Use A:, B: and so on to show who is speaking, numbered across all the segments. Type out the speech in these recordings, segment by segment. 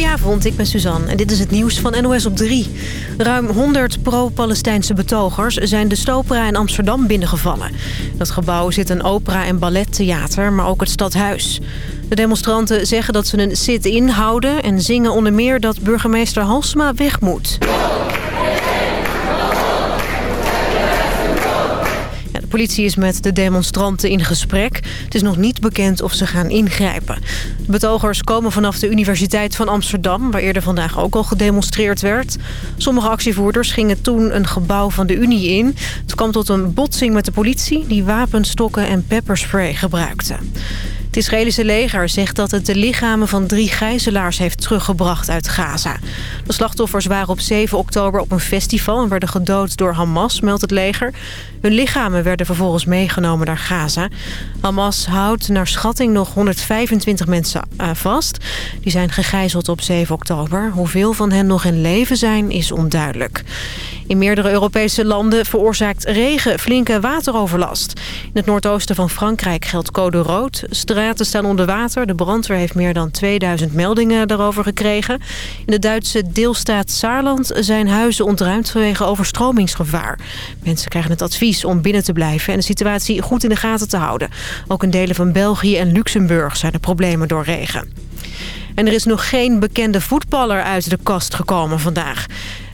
A: Goedenavond, ik ben Suzanne en dit is het nieuws van NOS op 3. Ruim 100 pro-Palestijnse betogers zijn de Stopera in Amsterdam binnengevallen. Dat gebouw zit een opera- en ballettheater, maar ook het stadhuis. De demonstranten zeggen dat ze een sit-in houden... en zingen onder meer dat burgemeester Halsma weg moet. Politie is met de demonstranten in gesprek. Het is nog niet bekend of ze gaan ingrijpen. De betogers komen vanaf de Universiteit van Amsterdam... waar eerder vandaag ook al gedemonstreerd werd. Sommige actievoerders gingen toen een gebouw van de Unie in. Het kwam tot een botsing met de politie... die wapenstokken en pepperspray gebruikte. Het Israëlische leger zegt dat het de lichamen van drie gijzelaars heeft teruggebracht uit Gaza. De slachtoffers waren op 7 oktober op een festival en werden gedood door Hamas, meldt het leger. Hun lichamen werden vervolgens meegenomen naar Gaza. Hamas houdt naar schatting nog 125 mensen eh, vast. Die zijn gegijzeld op 7 oktober. Hoeveel van hen nog in leven zijn, is onduidelijk. In meerdere Europese landen veroorzaakt regen flinke wateroverlast. In het noordoosten van Frankrijk geldt code rood. Straten staan onder water. De brandweer heeft meer dan 2000 meldingen daarover gekregen. In de Duitse deelstaat Saarland zijn huizen ontruimd vanwege overstromingsgevaar. Mensen krijgen het advies om binnen te blijven en de situatie goed in de gaten te houden. Ook in delen van België en Luxemburg zijn er problemen door regen. En er is nog geen bekende voetballer uit de kast gekomen vandaag.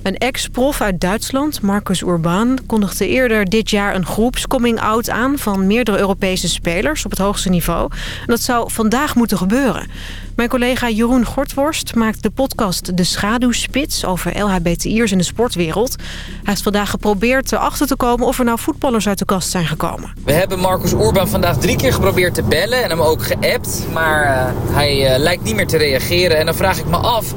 A: Een ex-prof uit Duitsland, Marcus Urban, kondigde eerder dit jaar een groepscoming-out aan van meerdere Europese spelers op het hoogste niveau. En dat zou vandaag moeten gebeuren. Mijn collega Jeroen Gortworst maakt de podcast De Schaduwspits over LHBTI'ers in de sportwereld. Hij heeft vandaag geprobeerd erachter te komen of er nou voetballers uit de kast zijn gekomen.
B: We hebben Marcus Urban vandaag drie keer geprobeerd te bellen en hem ook geappt. Maar uh, hij uh, lijkt niet meer te reageren en dan vraag ik me af...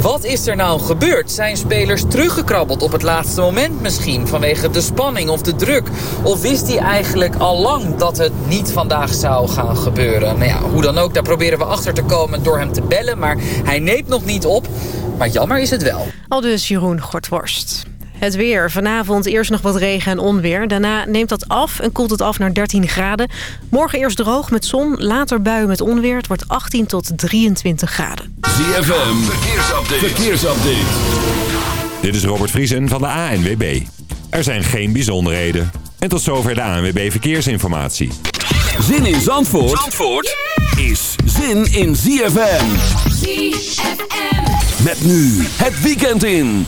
B: Wat is er nou gebeurd? Zijn spelers teruggekrabbeld op het laatste moment misschien? Vanwege de spanning of de druk? Of wist hij eigenlijk al lang dat het niet vandaag zou gaan gebeuren? Nou ja, hoe dan ook, daar proberen we achter te komen door hem te bellen. Maar hij neemt nog niet op. Maar jammer is het wel.
A: Al dus Jeroen Gortworst. Het weer. Vanavond eerst nog wat regen en onweer. Daarna neemt dat af en koelt het af naar 13 graden. Morgen eerst droog met zon, later buien met onweer. Het wordt 18 tot 23 graden.
C: ZFM, verkeersupdate. verkeersupdate.
D: Dit is Robert Vriesen van de ANWB. Er zijn geen bijzonderheden. En tot zover de ANWB Verkeersinformatie.
C: Zin in Zandvoort, Zandvoort is zin in ZFM. ZFM. Met nu het weekend in.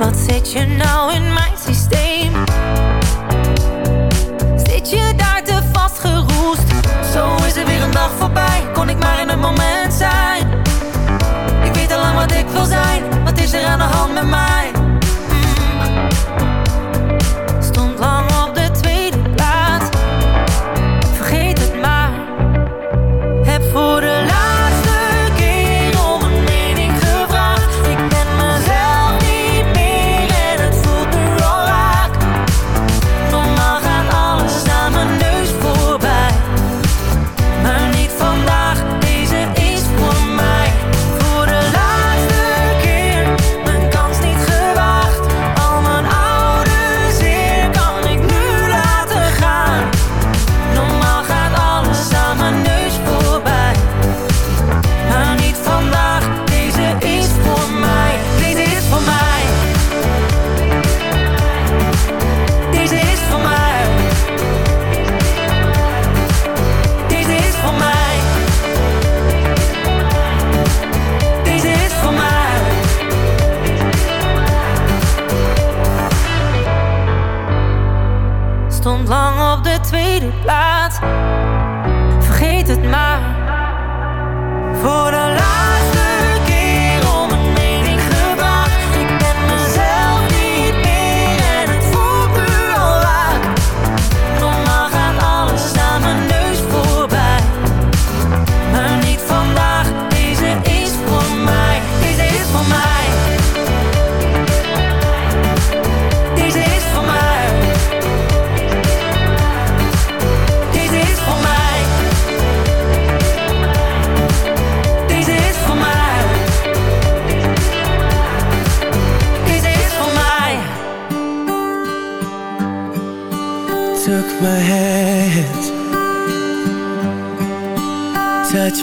C: Wat zit je nou in mijn
E: systeem?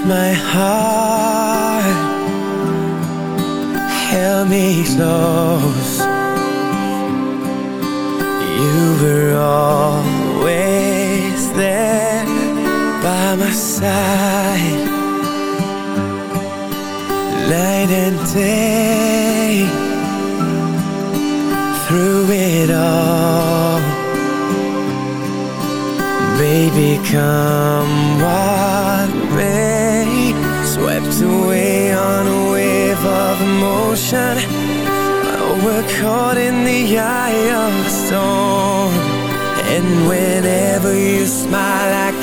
E: my heart Help me Lord.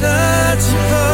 F: such a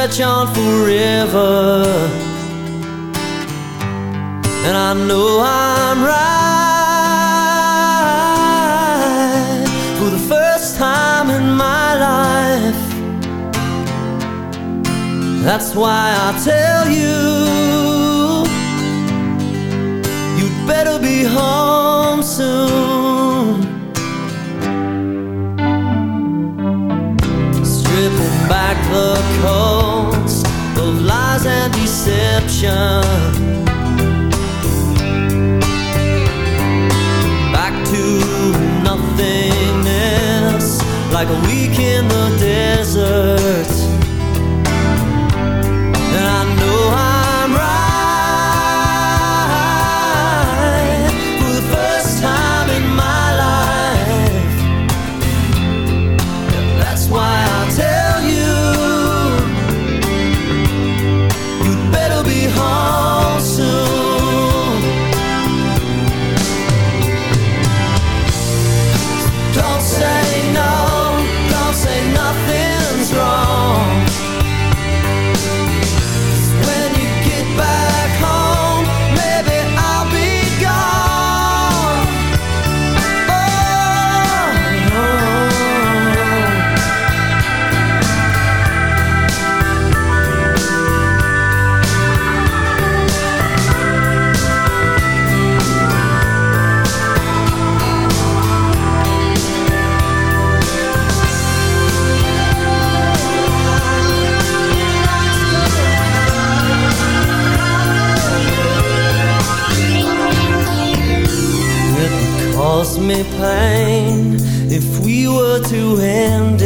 F: stretch on for
G: a week in the desert. To end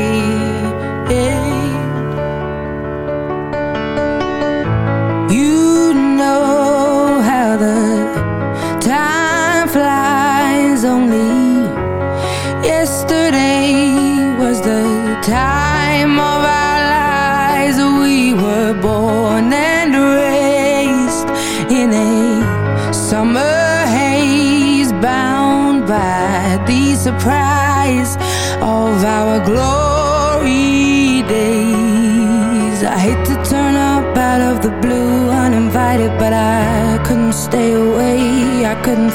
C: away.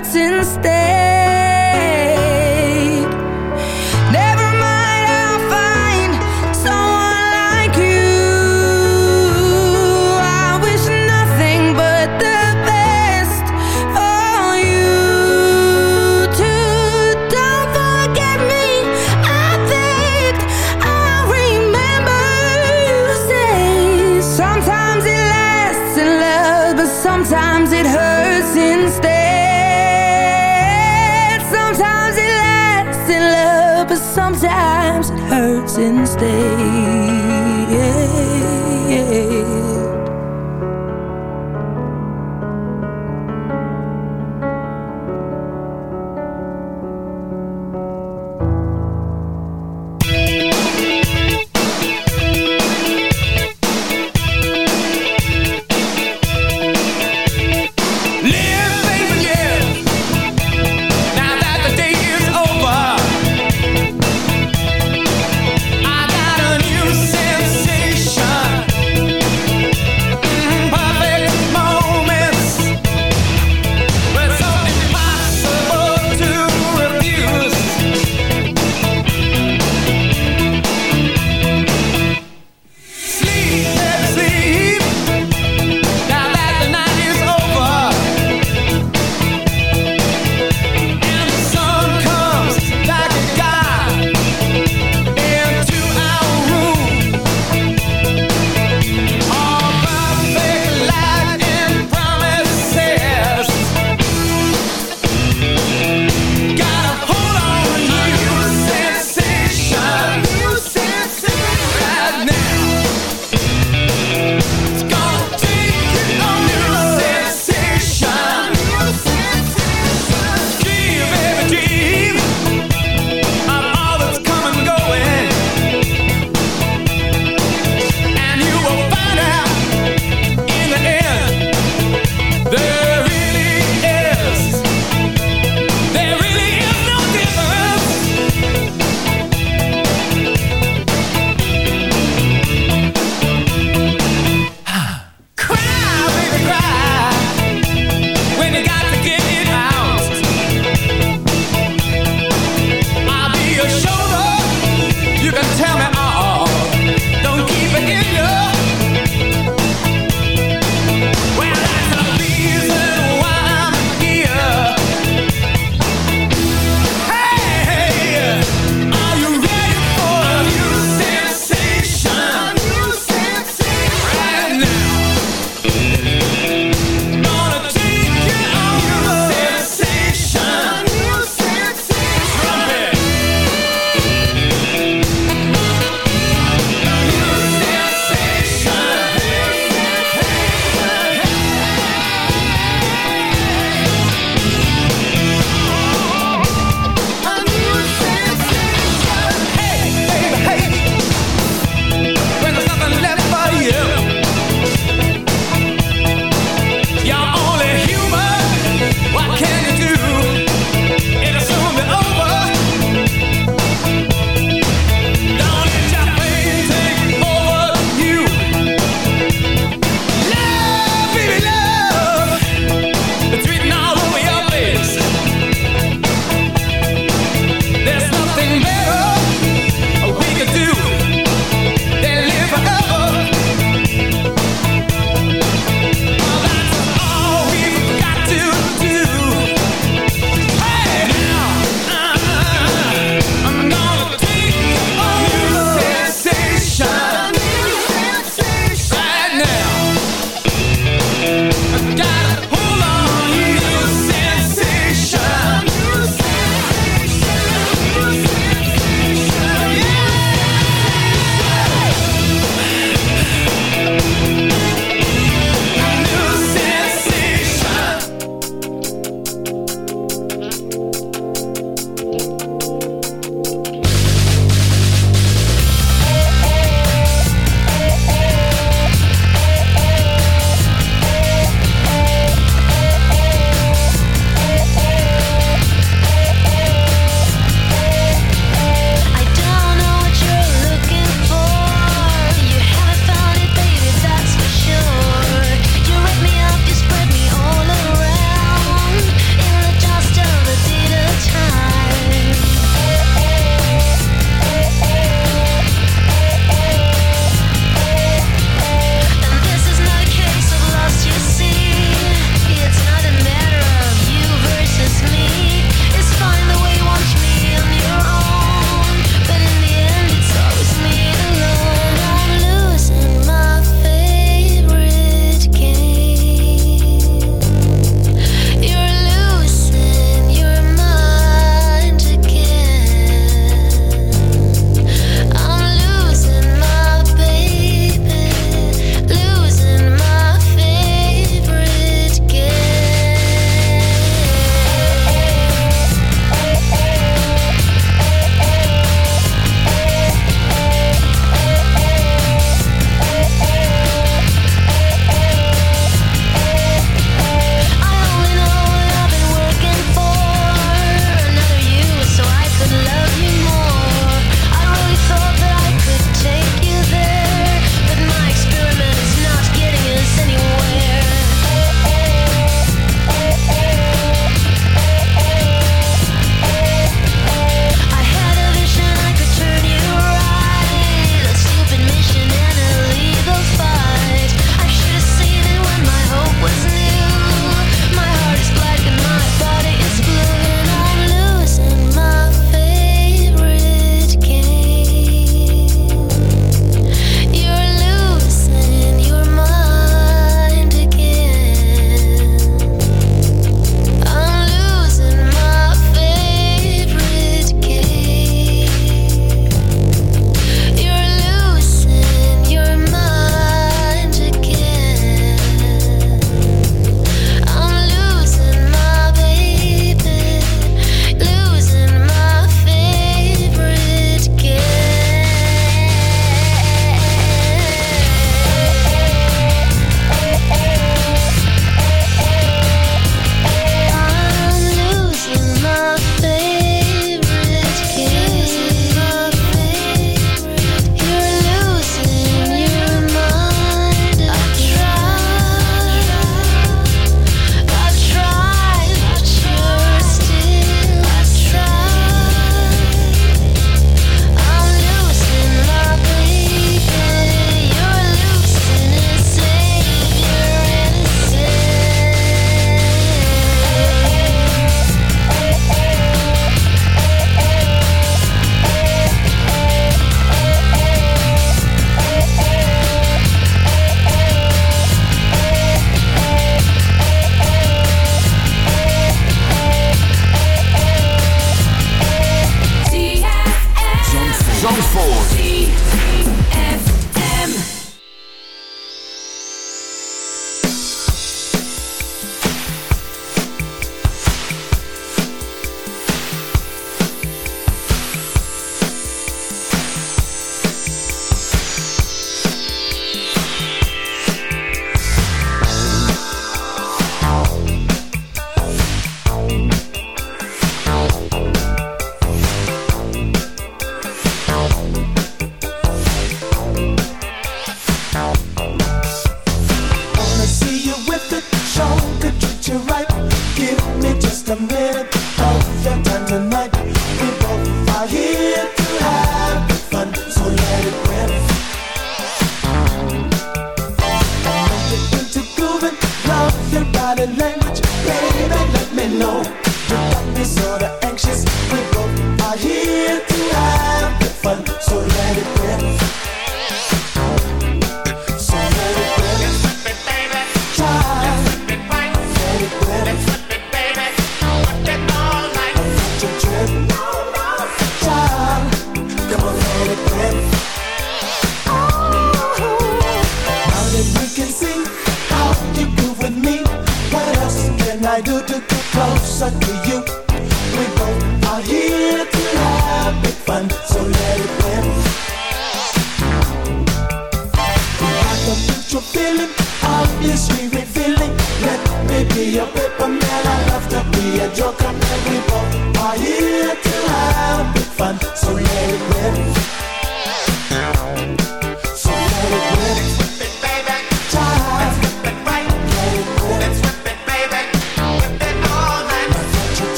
H: words instead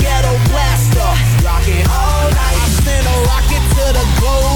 H: ghetto blaster. Rockin' all night, I send a rocket to the globe.